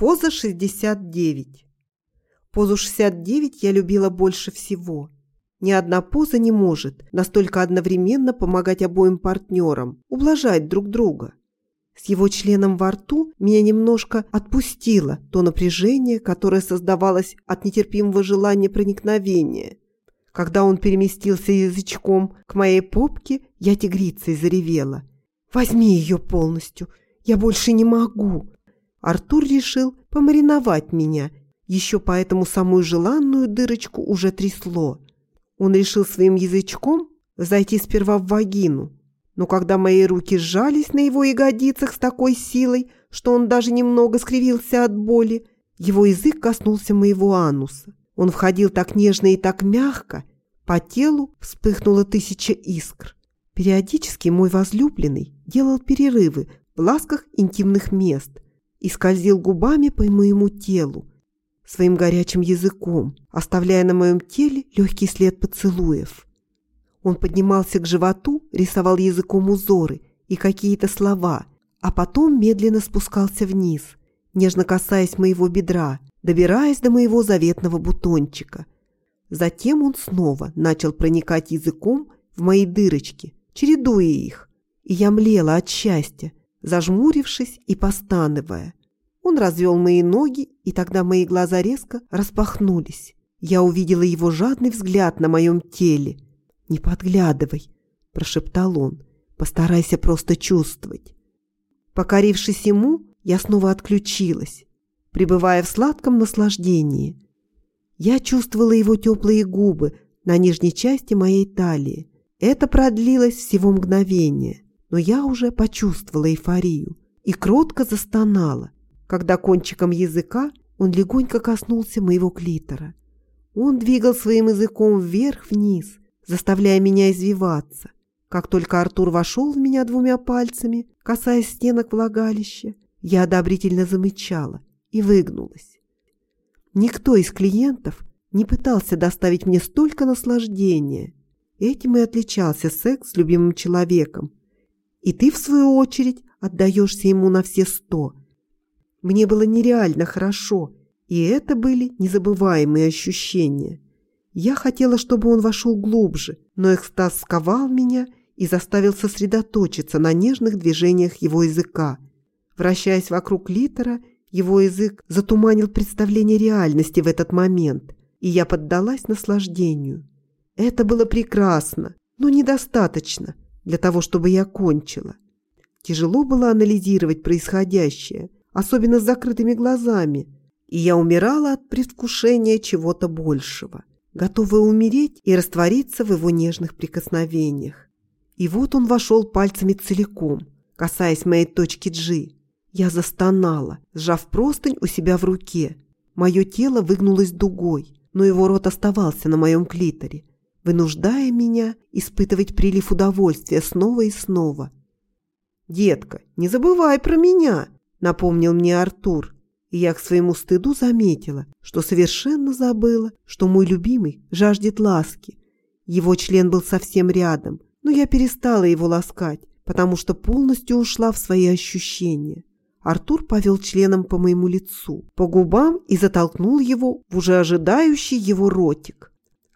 Поза 69. Позу 69 я любила больше всего. Ни одна поза не может настолько одновременно помогать обоим партнерам, ублажать друг друга. С его членом во рту меня немножко отпустило то напряжение, которое создавалось от нетерпимого желания проникновения. Когда он переместился язычком к моей попке, я тигрицей заревела. «Возьми ее полностью! Я больше не могу!» Артур решил помариновать меня. Еще поэтому самую желанную дырочку уже трясло. Он решил своим язычком зайти сперва в вагину. Но когда мои руки сжались на его ягодицах с такой силой, что он даже немного скривился от боли, его язык коснулся моего ануса. Он входил так нежно и так мягко, по телу вспыхнуло тысяча искр. Периодически мой возлюбленный делал перерывы в ласках интимных мест – и скользил губами по моему телу, своим горячим языком, оставляя на моем теле легкий след поцелуев. Он поднимался к животу, рисовал языком узоры и какие-то слова, а потом медленно спускался вниз, нежно касаясь моего бедра, добираясь до моего заветного бутончика. Затем он снова начал проникать языком в мои дырочки, чередуя их, и я млела от счастья, зажмурившись и постановая. Он развел мои ноги, и тогда мои глаза резко распахнулись. Я увидела его жадный взгляд на моем теле. «Не подглядывай», – прошептал он. «Постарайся просто чувствовать». Покорившись ему, я снова отключилась, пребывая в сладком наслаждении. Я чувствовала его теплые губы на нижней части моей талии. Это продлилось всего мгновение но я уже почувствовала эйфорию и кротко застонала, когда кончиком языка он легонько коснулся моего клитора. Он двигал своим языком вверх-вниз, заставляя меня извиваться. Как только Артур вошел в меня двумя пальцами, касаясь стенок влагалища, я одобрительно замычала и выгнулась. Никто из клиентов не пытался доставить мне столько наслаждения. Этим и отличался секс с любимым человеком, и ты, в свою очередь, отдаешься ему на все сто. Мне было нереально хорошо, и это были незабываемые ощущения. Я хотела, чтобы он вошел глубже, но экстаз сковал меня и заставил сосредоточиться на нежных движениях его языка. Вращаясь вокруг литера, его язык затуманил представление реальности в этот момент, и я поддалась наслаждению. Это было прекрасно, но недостаточно – для того, чтобы я кончила. Тяжело было анализировать происходящее, особенно с закрытыми глазами, и я умирала от предвкушения чего-то большего, готовая умереть и раствориться в его нежных прикосновениях. И вот он вошел пальцами целиком, касаясь моей точки G. Я застонала, сжав простынь у себя в руке. Мое тело выгнулось дугой, но его рот оставался на моем клиторе, вынуждая меня испытывать прилив удовольствия снова и снова. «Детка, не забывай про меня!» – напомнил мне Артур. И я к своему стыду заметила, что совершенно забыла, что мой любимый жаждет ласки. Его член был совсем рядом, но я перестала его ласкать, потому что полностью ушла в свои ощущения. Артур повел членом по моему лицу, по губам и затолкнул его в уже ожидающий его ротик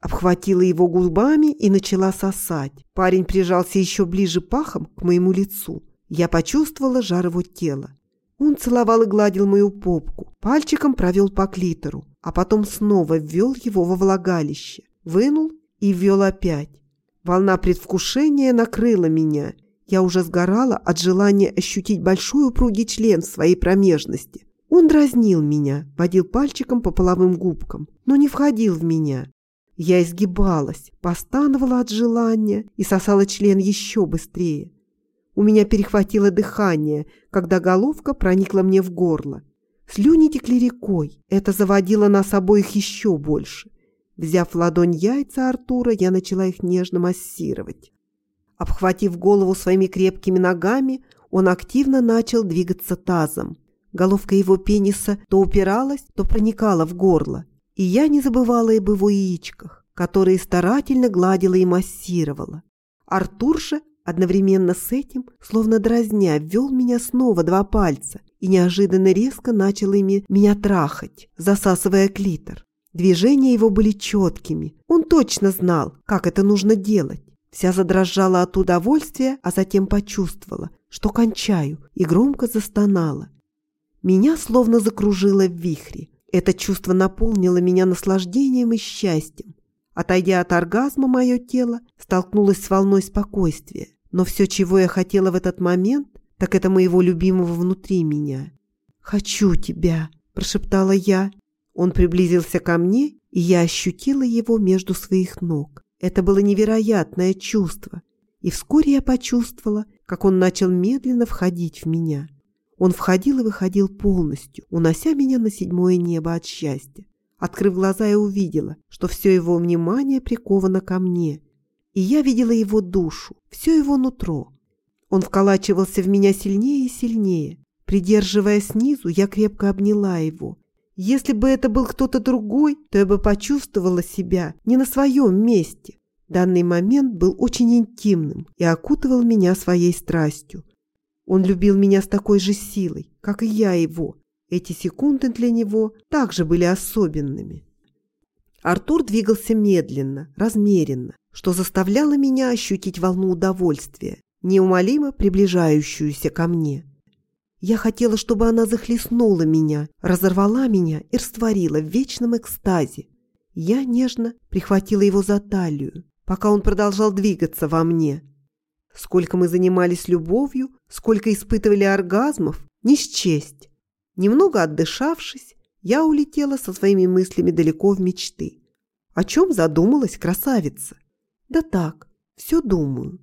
обхватила его губами и начала сосать. Парень прижался еще ближе пахом к моему лицу. Я почувствовала жар его тела. Он целовал и гладил мою попку, пальчиком провел по клитору, а потом снова ввел его во влагалище, вынул и ввел опять. Волна предвкушения накрыла меня. Я уже сгорала от желания ощутить большой упругий член в своей промежности. Он дразнил меня, водил пальчиком по половым губкам, но не входил в меня. Я изгибалась, постановала от желания и сосала член еще быстрее. У меня перехватило дыхание, когда головка проникла мне в горло. Слюни текли рекой. Это заводило нас обоих еще больше. Взяв ладонь яйца Артура, я начала их нежно массировать. Обхватив голову своими крепкими ногами, он активно начал двигаться тазом. Головка его пениса то упиралась, то проникала в горло. И я не забывала об его яичках, которые старательно гладила и массировала. Артур же одновременно с этим, словно дразня, ввел меня снова два пальца и неожиданно резко начал ими меня трахать, засасывая клитор. Движения его были четкими. Он точно знал, как это нужно делать. Вся задрожала от удовольствия, а затем почувствовала, что кончаю, и громко застонала. Меня словно закружило в вихре. Это чувство наполнило меня наслаждением и счастьем. Отойдя от оргазма, мое тело столкнулось с волной спокойствия. Но все, чего я хотела в этот момент, так это моего любимого внутри меня. «Хочу тебя», – прошептала я. Он приблизился ко мне, и я ощутила его между своих ног. Это было невероятное чувство. И вскоре я почувствовала, как он начал медленно входить в меня. Он входил и выходил полностью, унося меня на седьмое небо от счастья. Открыв глаза, я увидела, что все его внимание приковано ко мне. И я видела его душу, все его нутро. Он вколачивался в меня сильнее и сильнее. Придерживая снизу, я крепко обняла его. Если бы это был кто-то другой, то я бы почувствовала себя не на своем месте. Данный момент был очень интимным и окутывал меня своей страстью. Он любил меня с такой же силой, как и я его. Эти секунды для него также были особенными. Артур двигался медленно, размеренно, что заставляло меня ощутить волну удовольствия, неумолимо приближающуюся ко мне. Я хотела, чтобы она захлестнула меня, разорвала меня и растворила в вечном экстазе. Я нежно прихватила его за талию, пока он продолжал двигаться во мне. Сколько мы занимались любовью, сколько испытывали оргазмов, не счесть. Немного отдышавшись, я улетела со своими мыслями далеко в мечты. О чем задумалась красавица? Да так, все думаю.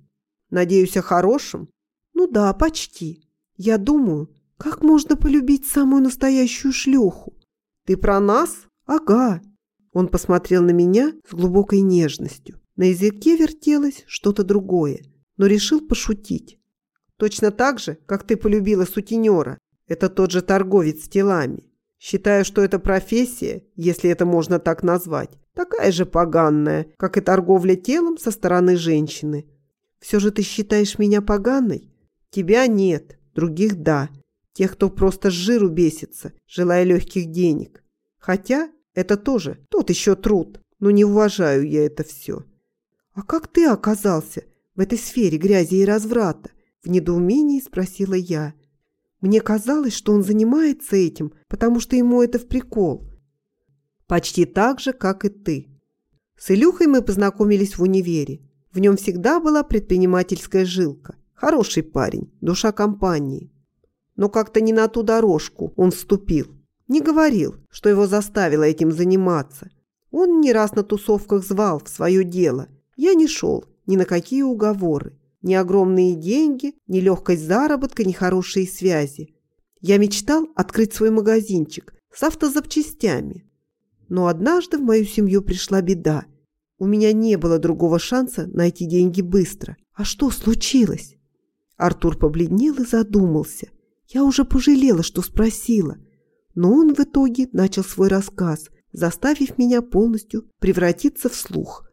Надеюсь, о хорошем? Ну да, почти. Я думаю, как можно полюбить самую настоящую шлюху? Ты про нас? Ага. Он посмотрел на меня с глубокой нежностью. На языке вертелось что-то другое, но решил пошутить. Точно так же, как ты полюбила сутенера. Это тот же торговец телами. Считаю, что эта профессия, если это можно так назвать, такая же поганная, как и торговля телом со стороны женщины. Все же ты считаешь меня поганой? Тебя нет, других да. Тех, кто просто с жиру бесится, желая легких денег. Хотя это тоже тот еще труд, но не уважаю я это все. А как ты оказался в этой сфере грязи и разврата? В недоумении спросила я. Мне казалось, что он занимается этим, потому что ему это в прикол. Почти так же, как и ты. С Илюхой мы познакомились в универе. В нем всегда была предпринимательская жилка. Хороший парень, душа компании. Но как-то не на ту дорожку он вступил. Не говорил, что его заставило этим заниматься. Он не раз на тусовках звал в свое дело. Я не шел ни на какие уговоры. Ни огромные деньги, ни легкость заработка, ни хорошие связи. Я мечтал открыть свой магазинчик с автозапчастями. Но однажды в мою семью пришла беда. У меня не было другого шанса найти деньги быстро. А что случилось? Артур побледнел и задумался. Я уже пожалела, что спросила. Но он в итоге начал свой рассказ, заставив меня полностью превратиться в слух.